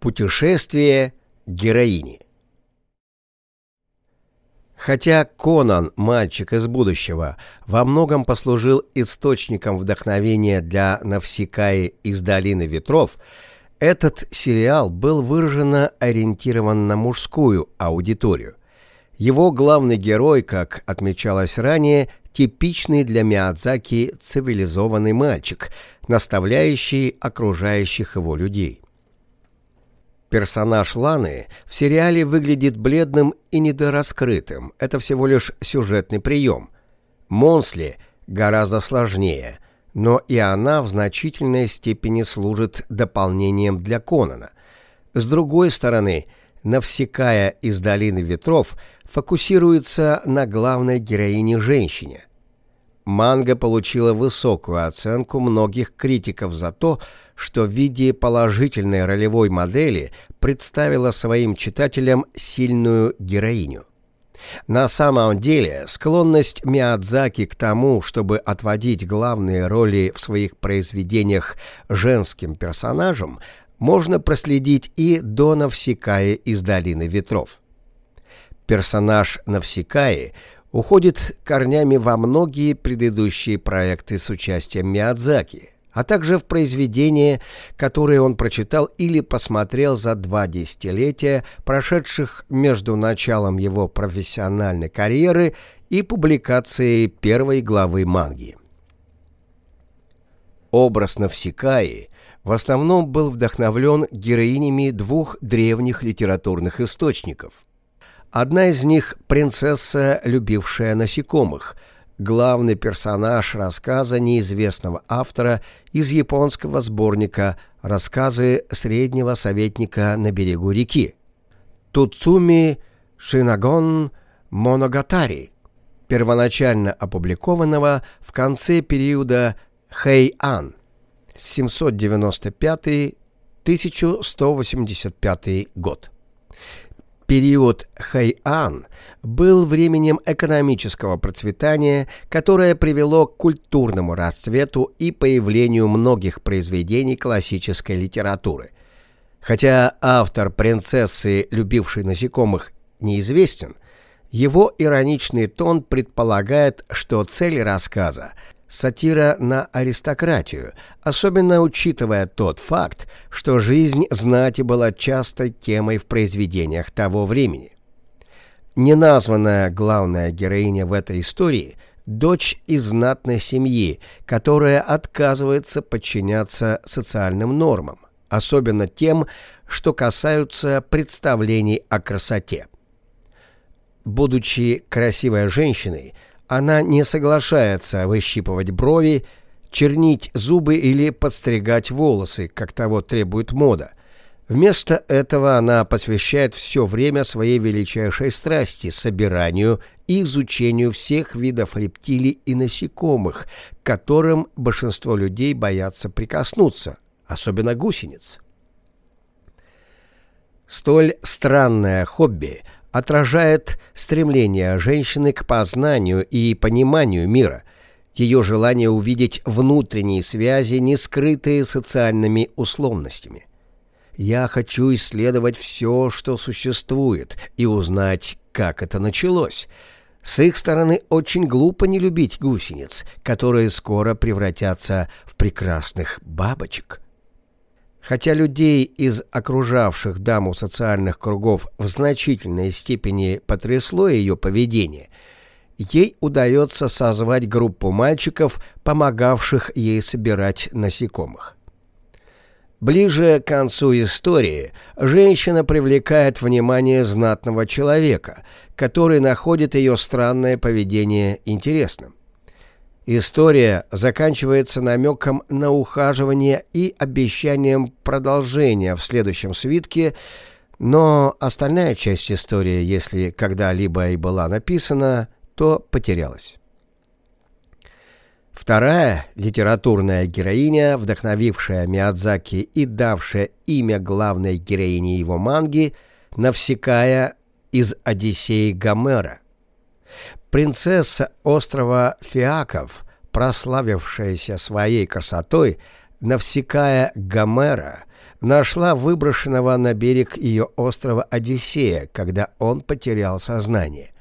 Путешествие героини Хотя Конан, мальчик из будущего, во многом послужил источником вдохновения для Навсекаи из Долины Ветров, этот сериал был выраженно ориентирован на мужскую аудиторию. Его главный герой, как отмечалось ранее, типичный для Миядзаки цивилизованный мальчик, наставляющий окружающих его людей. Персонаж Ланы в сериале выглядит бледным и недораскрытым. Это всего лишь сюжетный прием. Монсли гораздо сложнее, но и она в значительной степени служит дополнением для Конана. С другой стороны, Навсекая из Долины Ветров фокусируется на главной героине женщине. Манга получила высокую оценку многих критиков за то, что в виде положительной ролевой модели представила своим читателям сильную героиню. На самом деле, склонность Миядзаки к тому, чтобы отводить главные роли в своих произведениях женским персонажам, можно проследить и до Навсекаи из Долины Ветров. Персонаж Навсекаи уходит корнями во многие предыдущие проекты с участием Миядзаки, а также в произведения, которые он прочитал или посмотрел за два десятилетия, прошедших между началом его профессиональной карьеры и публикацией первой главы манги. Образ Навсекаи в основном был вдохновлен героинями двух древних литературных источников. Одна из них – принцесса, любившая насекомых – главный персонаж рассказа неизвестного автора из японского сборника «Рассказы среднего советника на берегу реки» Туцуми Шинагон Моногатари, первоначально опубликованного в конце периода Хэйан 795-1185 год. Период Хайан был временем экономического процветания, которое привело к культурному расцвету и появлению многих произведений классической литературы. Хотя автор «Принцессы, любившей насекомых» неизвестен, его ироничный тон предполагает, что цель рассказа – сатира на аристократию, особенно учитывая тот факт, что жизнь знати была частой темой в произведениях того времени. Неназванная главная героиня в этой истории – дочь из знатной семьи, которая отказывается подчиняться социальным нормам, особенно тем, что касаются представлений о красоте. Будучи красивой женщиной – она не соглашается выщипывать брови, чернить зубы или подстригать волосы, как того требует мода. Вместо этого она посвящает все время своей величайшей страсти – собиранию и изучению всех видов рептилий и насекомых, к которым большинство людей боятся прикоснуться, особенно гусениц. Столь странное хобби – отражает стремление женщины к познанию и пониманию мира, ее желание увидеть внутренние связи, не скрытые социальными условностями. Я хочу исследовать все, что существует, и узнать, как это началось. С их стороны очень глупо не любить гусениц, которые скоро превратятся в прекрасных бабочек. Хотя людей из окружавших даму социальных кругов в значительной степени потрясло ее поведение, ей удается созвать группу мальчиков, помогавших ей собирать насекомых. Ближе к концу истории женщина привлекает внимание знатного человека, который находит ее странное поведение интересным. История заканчивается намеком на ухаживание и обещанием продолжения в следующем свитке, но остальная часть истории, если когда-либо и была написана, то потерялась. Вторая литературная героиня, вдохновившая Миядзаки и давшая имя главной героине его манги, Навсекая из «Одиссеи Гомера», Принцесса острова Фиаков, прославившаяся своей красотой, Навсекая Гомера, нашла выброшенного на берег ее острова Одиссея, когда он потерял сознание.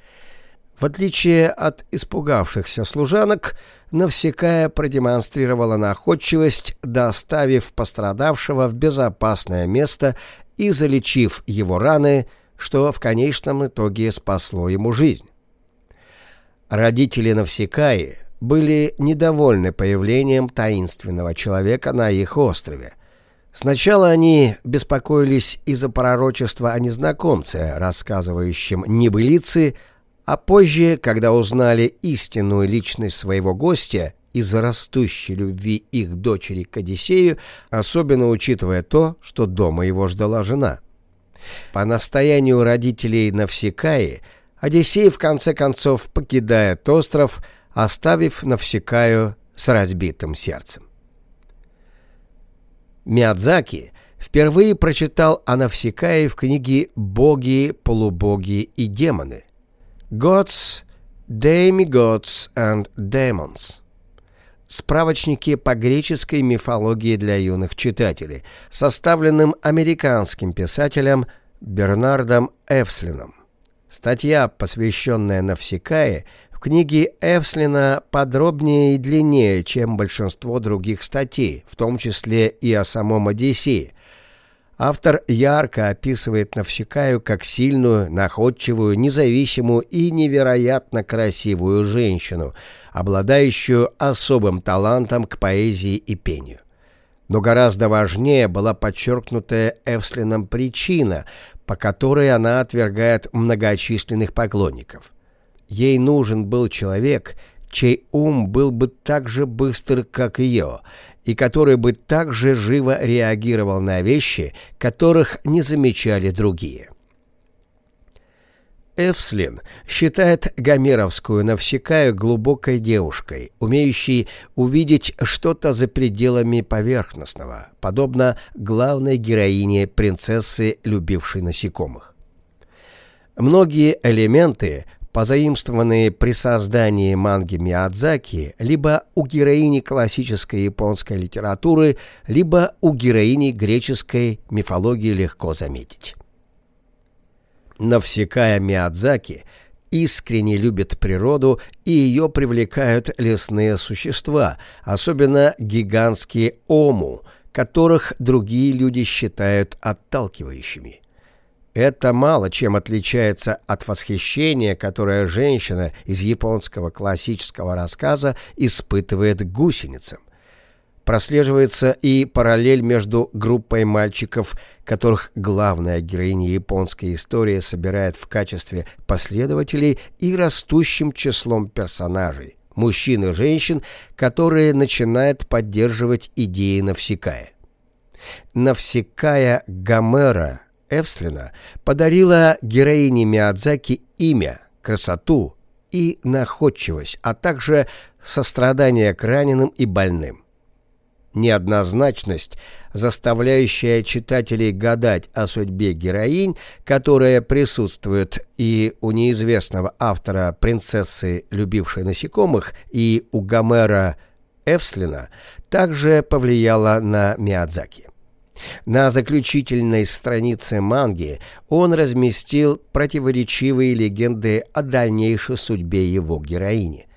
В отличие от испугавшихся служанок, Навсекая продемонстрировала находчивость, доставив пострадавшего в безопасное место и залечив его раны, что в конечном итоге спасло ему жизнь. Родители Навсекаи были недовольны появлением таинственного человека на их острове. Сначала они беспокоились из-за пророчества о незнакомце, рассказывающем небылицы, а позже, когда узнали истинную личность своего гостя из-за растущей любви их дочери к Одиссею, особенно учитывая то, что дома его ждала жена. По настоянию родителей Навсекаи, Одиссей в конце концов покидает остров, оставив Навсекаю с разбитым сердцем. Миядзаки впервые прочитал о Навсекае в книге «Боги, полубоги и демоны», Gods, Demigods and Demons. Справочники по греческой мифологии для юных читателей, составленным американским писателем Бернардом Эвслином. Статья, посвященная Навсекае, в книге Эвслина подробнее и длиннее, чем большинство других статей, в том числе и о самом Одиссее, Автор ярко описывает Навсекаю как сильную, находчивую, независимую и невероятно красивую женщину, обладающую особым талантом к поэзии и пению. Но гораздо важнее была подчеркнутая Эвслином причина, по которой она отвергает многочисленных поклонников. Ей нужен был человек, чей ум был бы так же быстр, как ее, и который бы так же живо реагировал на вещи, которых не замечали другие. Эвслин считает Гомеровскую Навсекаю глубокой девушкой, умеющей увидеть что-то за пределами поверхностного, подобно главной героине принцессы, любившей насекомых. Многие элементы позаимствованные при создании манги Миядзаки либо у героини классической японской литературы, либо у героини греческой мифологии легко заметить. Навсекая Миядзаки искренне любит природу и ее привлекают лесные существа, особенно гигантские ому, которых другие люди считают отталкивающими. Это мало чем отличается от восхищения, которое женщина из японского классического рассказа испытывает гусеницам. Прослеживается и параллель между группой мальчиков, которых главная героиня японской истории собирает в качестве последователей, и растущим числом персонажей, мужчин и женщин, которые начинают поддерживать идеи Навсекая. Навсекая Гомера – Эвслина подарила героине Миядзаки имя, красоту и находчивость, а также сострадание к раненым и больным. Неоднозначность, заставляющая читателей гадать о судьбе героинь, которая присутствует и у неизвестного автора «Принцессы, любившей насекомых», и у Гомера Эвслина, также повлияла на Миядзаки. На заключительной странице манги он разместил противоречивые легенды о дальнейшей судьбе его героини.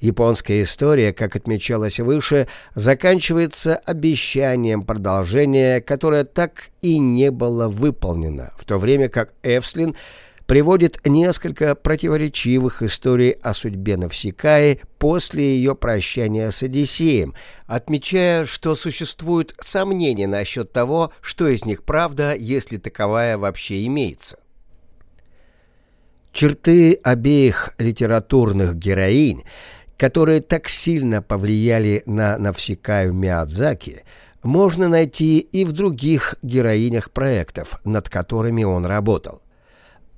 Японская история, как отмечалось выше, заканчивается обещанием продолжения, которое так и не было выполнено, в то время как Эвслин – приводит несколько противоречивых историй о судьбе Навсекаи после ее прощания с Одиссеем, отмечая, что существуют сомнения насчет того, что из них правда, если таковая вообще имеется. Черты обеих литературных героинь, которые так сильно повлияли на Навсекаю Миядзаки, можно найти и в других героинях проектов, над которыми он работал.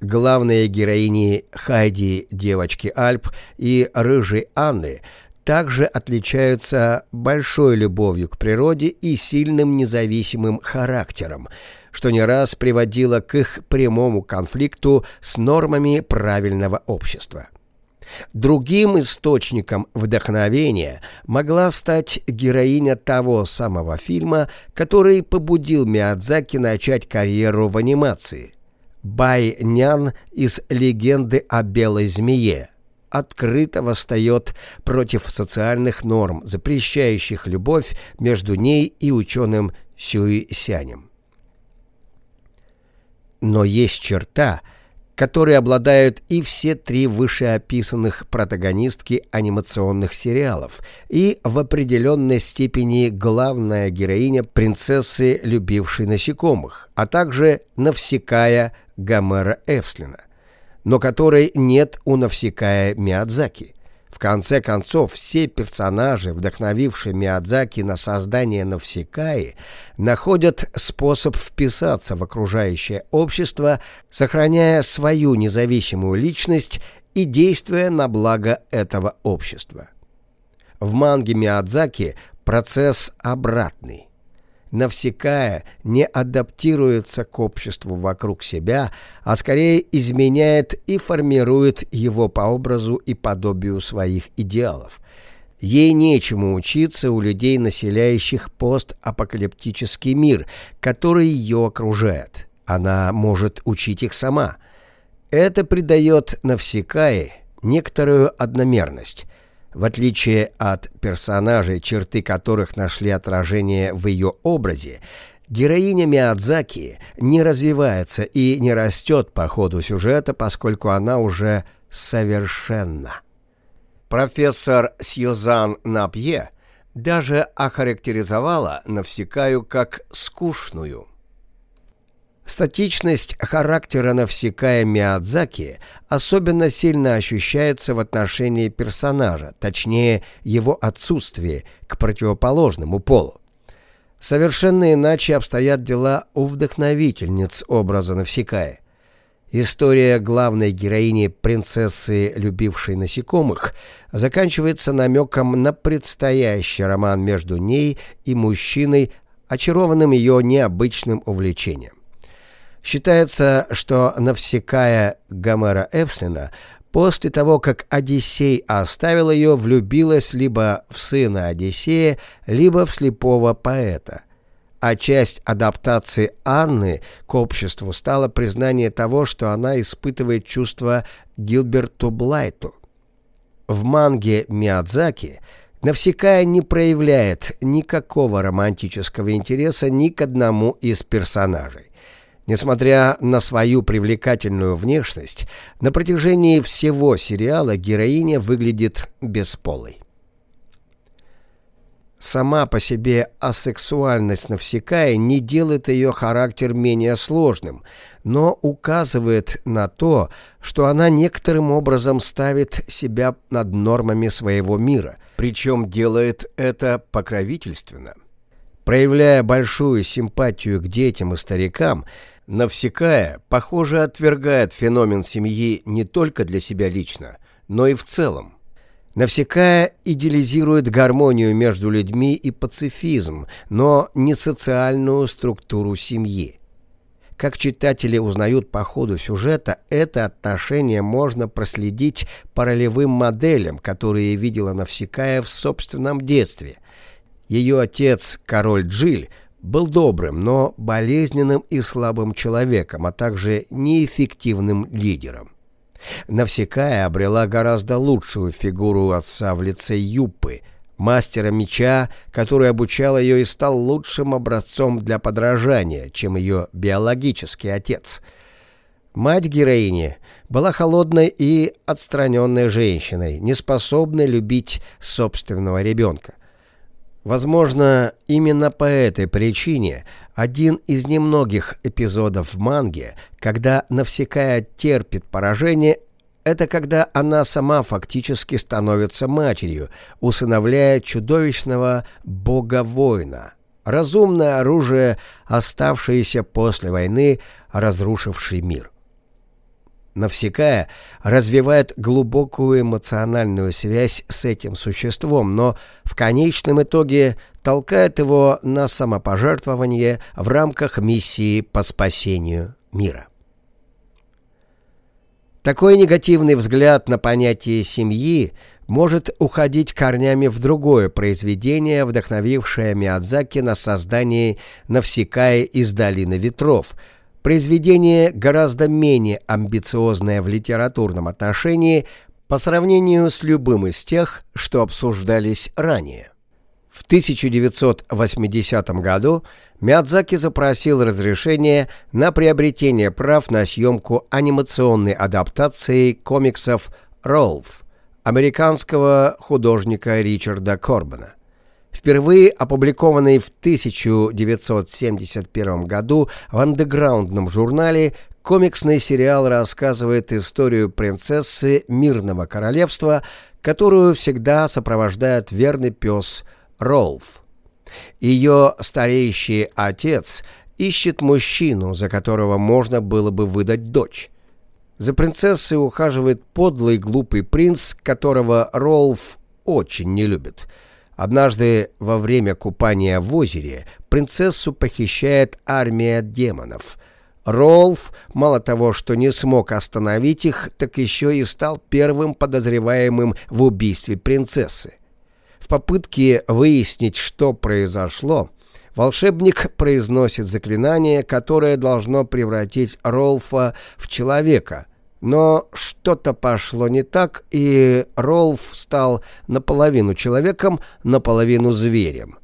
Главные героини Хайди, девочки Альп и рыжей Анны также отличаются большой любовью к природе и сильным независимым характером, что не раз приводило к их прямому конфликту с нормами правильного общества. Другим источником вдохновения могла стать героиня того самого фильма, который побудил Миядзаки начать карьеру в анимации. Бай Нян из «Легенды о белой змее» открыто восстает против социальных норм, запрещающих любовь между ней и ученым Сюи Сянем. Но есть черта – которые обладают и все три вышеописанных протагонистки анимационных сериалов, и в определенной степени главная героиня принцессы, любившей насекомых, а также Навсекая Гомера Эвслина, но которой нет у Навсекая Миядзаки – в конце концов, все персонажи, вдохновившие Миядзаки на создание Навсекаи, находят способ вписаться в окружающее общество, сохраняя свою независимую личность и действуя на благо этого общества. В манге Миядзаки процесс обратный. Навсекая не адаптируется к обществу вокруг себя, а скорее изменяет и формирует его по образу и подобию своих идеалов. Ей нечему учиться у людей, населяющих постапокалиптический мир, который ее окружает. Она может учить их сама. Это придает Навсекае некоторую одномерность – в отличие от персонажей, черты которых нашли отражение в ее образе, героиня Миядзаки не развивается и не растет по ходу сюжета, поскольку она уже совершенна. Профессор Сьюзан Напье даже охарактеризовала Навсекаю как скучную. Статичность характера Навсекая Миядзаки особенно сильно ощущается в отношении персонажа, точнее, его отсутствие к противоположному полу. Совершенно иначе обстоят дела у вдохновительниц образа Навсекая. История главной героини принцессы, любившей насекомых, заканчивается намеком на предстоящий роман между ней и мужчиной, очарованным ее необычным увлечением. Считается, что Навсекая Гомера Эвслина после того, как Одиссей оставил ее, влюбилась либо в сына Одиссея, либо в слепого поэта. А часть адаптации Анны к обществу стала признание того, что она испытывает чувство Гилберту Блайту. В манге Миядзаки Навсекая не проявляет никакого романтического интереса ни к одному из персонажей. Несмотря на свою привлекательную внешность, на протяжении всего сериала героиня выглядит бесполой. Сама по себе асексуальность Навсекая не делает ее характер менее сложным, но указывает на то, что она некоторым образом ставит себя над нормами своего мира, причем делает это покровительственно. Проявляя большую симпатию к детям и старикам, Навсекая, похоже, отвергает феномен семьи не только для себя лично, но и в целом. Навсекая идеализирует гармонию между людьми и пацифизм, но не социальную структуру семьи. Как читатели узнают по ходу сюжета, это отношение можно проследить по ролевым моделям, которые видела Навсекая в собственном детстве. Ее отец, король Джиль, был добрым, но болезненным и слабым человеком, а также неэффективным лидером. Навсекая обрела гораздо лучшую фигуру отца в лице Юппы, мастера меча, который обучал ее и стал лучшим образцом для подражания, чем ее биологический отец. Мать героини была холодной и отстраненной женщиной, неспособной любить собственного ребенка. Возможно, именно по этой причине один из немногих эпизодов в манге, когда Навсекая терпит поражение, это когда она сама фактически становится матерью, усыновляя чудовищного бога-воина, разумное оружие, оставшееся после войны, разрушивший мир. Навсекая развивает глубокую эмоциональную связь с этим существом, но в конечном итоге толкает его на самопожертвование в рамках миссии по спасению мира. Такой негативный взгляд на понятие семьи может уходить корнями в другое произведение, вдохновившее Миядзаки на создание «Навсекая из долины ветров», произведение гораздо менее амбициозное в литературном отношении по сравнению с любым из тех, что обсуждались ранее. В 1980 году Миядзаки запросил разрешение на приобретение прав на съемку анимационной адаптации комиксов «Ролф» американского художника Ричарда Корбана. Впервые опубликованный в 1971 году в андеграундном журнале, комиксный сериал рассказывает историю принцессы Мирного Королевства, которую всегда сопровождает верный пес Ролф. Ее стареющий отец ищет мужчину, за которого можно было бы выдать дочь. За принцессой ухаживает подлый глупый принц, которого Ролф очень не любит. Однажды во время купания в озере принцессу похищает армия демонов. Ролф мало того, что не смог остановить их, так еще и стал первым подозреваемым в убийстве принцессы попытке выяснить, что произошло, волшебник произносит заклинание, которое должно превратить Ролфа в человека. Но что-то пошло не так, и Ролф стал наполовину человеком, наполовину зверем.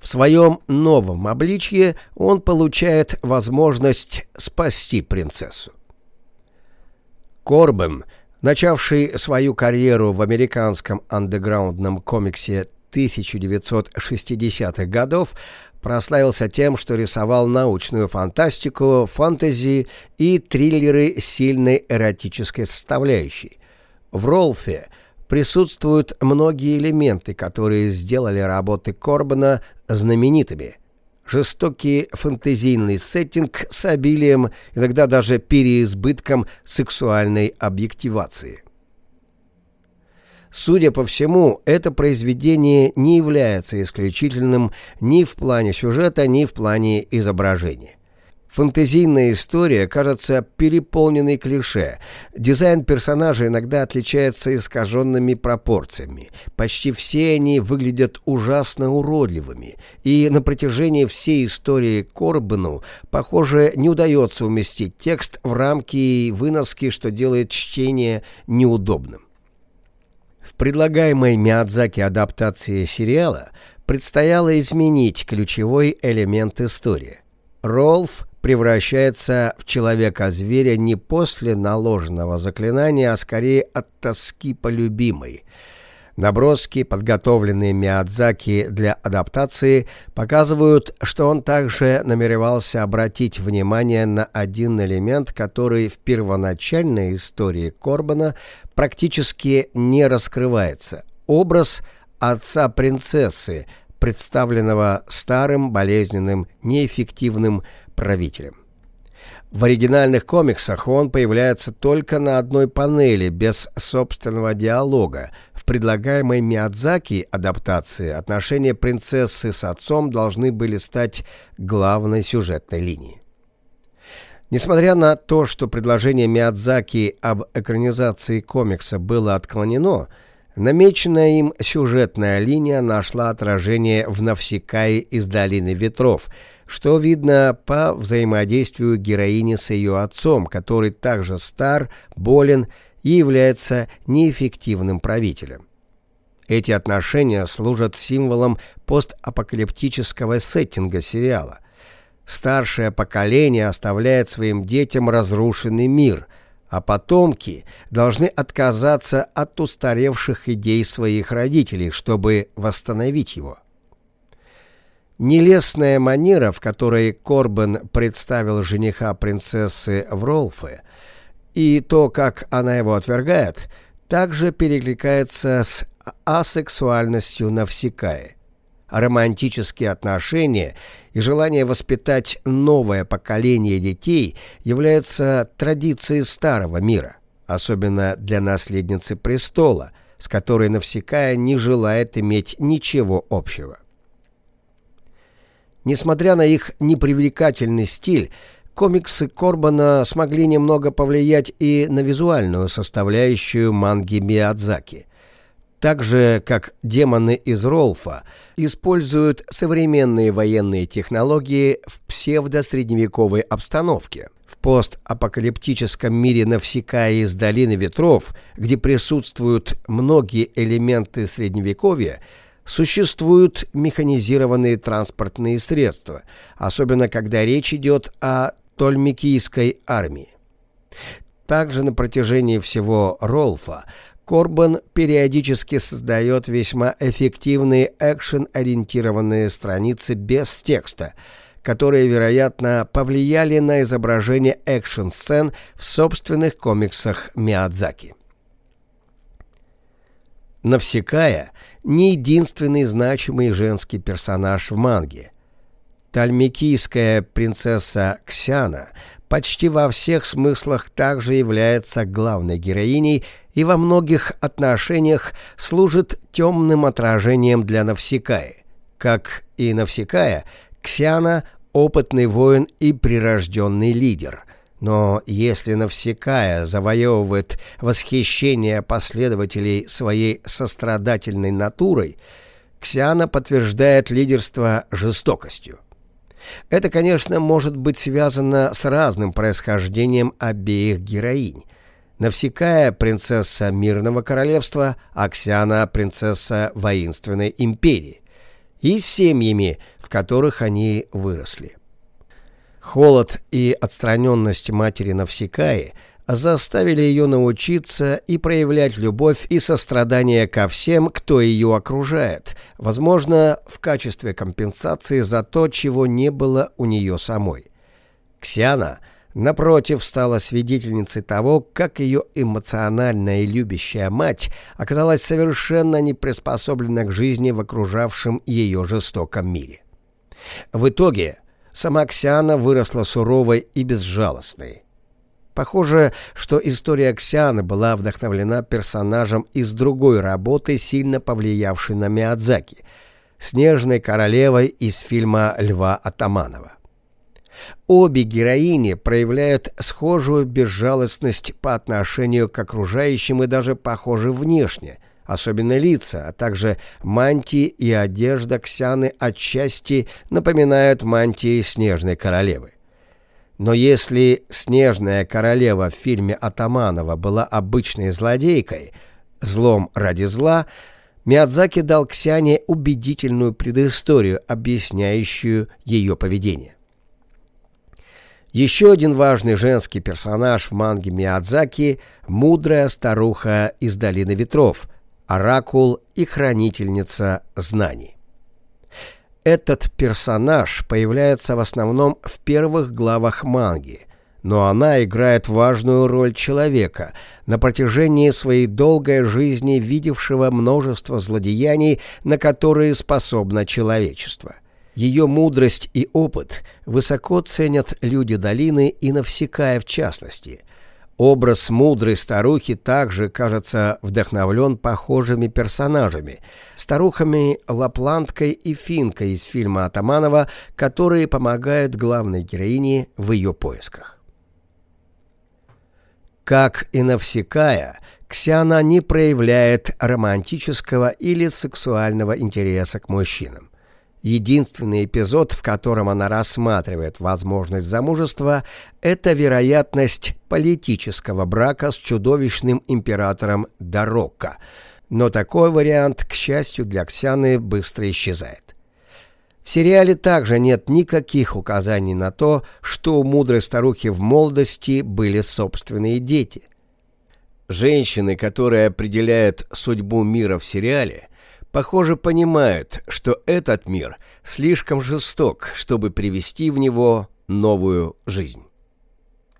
В своем новом обличье он получает возможность спасти принцессу. Корбен – начавший свою карьеру в американском андеграундном комиксе 1960-х годов, прославился тем, что рисовал научную фантастику, фэнтези и триллеры с сильной эротической составляющей. В Ролфе присутствуют многие элементы, которые сделали работы Корбана знаменитыми – жестокий фэнтезийный сеттинг с обилием, иногда даже переизбытком сексуальной объективации. Судя по всему, это произведение не является исключительным ни в плане сюжета, ни в плане изображения. Фантазийная история кажется переполненной клише. Дизайн персонажей иногда отличается искаженными пропорциями. Почти все они выглядят ужасно уродливыми. И на протяжении всей истории Корбану, похоже, не удается уместить текст в рамки выноски, что делает чтение неудобным. В предлагаемой Миядзаки адаптации сериала предстояло изменить ключевой элемент истории. Ролф превращается в человека-зверя не после наложенного заклинания, а скорее от тоски по любимой. Наброски, подготовленные Миядзаки для адаптации, показывают, что он также намеревался обратить внимание на один элемент, который в первоначальной истории Корбана практически не раскрывается. Образ отца принцессы, представленного старым, болезненным, неэффективным правителем. В оригинальных комиксах он появляется только на одной панели, без собственного диалога. В предлагаемой Миядзаки адаптации отношения принцессы с отцом должны были стать главной сюжетной линией. Несмотря на то, что предложение Миядзаки об экранизации комикса было отклонено, намеченная им сюжетная линия нашла отражение в Навсекае из Долины Ветров – что видно по взаимодействию героини с ее отцом, который также стар, болен и является неэффективным правителем. Эти отношения служат символом постапокалиптического сеттинга сериала. Старшее поколение оставляет своим детям разрушенный мир, а потомки должны отказаться от устаревших идей своих родителей, чтобы восстановить его. Нелестная манера, в которой Корбен представил жениха принцессы в Ролфе, и то, как она его отвергает, также перекликается с асексуальностью Навсекая. Романтические отношения и желание воспитать новое поколение детей являются традицией старого мира, особенно для наследницы престола, с которой Навсекая не желает иметь ничего общего. Несмотря на их непривлекательный стиль, комиксы Корбана смогли немного повлиять и на визуальную составляющую манги Миядзаки. Так же, как демоны из Ролфа используют современные военные технологии в псевдосредневековой обстановке. В постапокалиптическом мире Навсекая из Долины Ветров, где присутствуют многие элементы Средневековья, существуют механизированные транспортные средства, особенно когда речь идет о Тольмикийской армии. Также на протяжении всего Ролфа Корбан периодически создает весьма эффективные экшен-ориентированные страницы без текста, которые, вероятно, повлияли на изображение экшн-сцен в собственных комиксах Миядзаки. Навсекая не единственный значимый женский персонаж в манге. Тальмикийская принцесса Ксяна почти во всех смыслах также является главной героиней и во многих отношениях служит темным отражением для Навсекаи. Как и Навсекая, Ксяна – опытный воин и прирожденный лидер – но если Навсекая завоевывает восхищение последователей своей сострадательной натурой, Ксиана подтверждает лидерство жестокостью. Это, конечно, может быть связано с разным происхождением обеих героинь. Навсекая – принцесса Мирного Королевства, а Ксиана – принцесса Воинственной Империи. И семьями, в которых они выросли. Холод и отстраненность матери Навсекаи заставили ее научиться и проявлять любовь и сострадание ко всем, кто ее окружает, возможно, в качестве компенсации за то, чего не было у нее самой. Ксиана, напротив, стала свидетельницей того, как ее эмоциональная и любящая мать оказалась совершенно не приспособлена к жизни в окружавшем ее жестоком мире. В итоге Сама Ксиана выросла суровой и безжалостной. Похоже, что история Ксианы была вдохновлена персонажем из другой работы, сильно повлиявшей на Миядзаки — «Снежной королевой» из фильма Льва Атаманова. Обе героини проявляют схожую безжалостность по отношению к окружающим и даже похожи внешне — особенно лица, а также мантии и одежда Ксяны отчасти напоминают мантии Снежной Королевы. Но если Снежная Королева в фильме Атаманова была обычной злодейкой, злом ради зла, Миядзаки дал Ксяне убедительную предысторию, объясняющую ее поведение. Еще один важный женский персонаж в манге Миядзаки – мудрая старуха из Долины Ветров, оракул и хранительница знаний. Этот персонаж появляется в основном в первых главах манги, но она играет важную роль человека, на протяжении своей долгой жизни видевшего множество злодеяний, на которые способно человечество. Ее мудрость и опыт высоко ценят люди долины и Навсекая в частности – Образ мудрой старухи также, кажется, вдохновлен похожими персонажами, старухами Лапландкой и Финкой из фильма Атаманова, которые помогают главной героине в ее поисках. Как и Навсекая, Ксиана не проявляет романтического или сексуального интереса к мужчинам. Единственный эпизод, в котором она рассматривает возможность замужества, это вероятность политического брака с чудовищным императором Дарокко. Но такой вариант, к счастью для Ксяны, быстро исчезает. В сериале также нет никаких указаний на то, что у мудрой старухи в молодости были собственные дети. Женщины, которые определяют судьбу мира в сериале – похоже, понимают, что этот мир слишком жесток, чтобы привести в него новую жизнь.